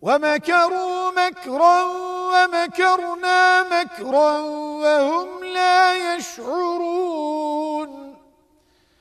ومكروا مكرا ومكرنا مكرا وهم لا يشعرون.